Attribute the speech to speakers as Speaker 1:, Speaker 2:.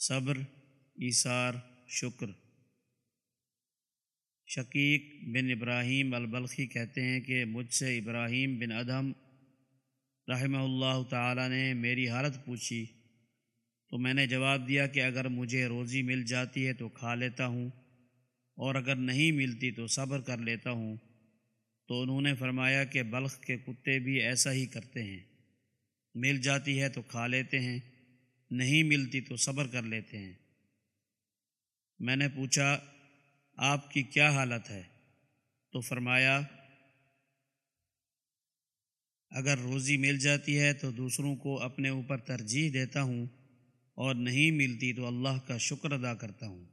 Speaker 1: صبر، ایثار، شکر۔ شقیق بن ابراہیم البلخی کہتے ہیں کہ مجھ سے ابراہیم بن ادم رحمہ اللہ تعالی نے میری حالت پوچھی۔ تو میں نے جواب دیا کہ اگر مجھے روزی مل جاتی ہے تو کھا لیتا ہوں، اور اگر نہیں ملتی تو صبر کر لیتا ہوں۔ تو انہوں نے فرمایا کہ بلخ کے کتے بھی ایسا ہی کرتے ہیں۔ مل جاتی ہے تو کھا لیتے ہیں۔ نہیں ملتی تو صبر کر لیتے ہیں۔ میں نے پوچھا، آپ کی کیا حالت ہے؟ تو فرمایا، اگر روزی مل جاتی ہے تو دوسروں کو اپنے اوپر ترجیح دیتا ہوں اور نہیں ملتی تو اللہ کا شکر ادا کرتا ہوں۔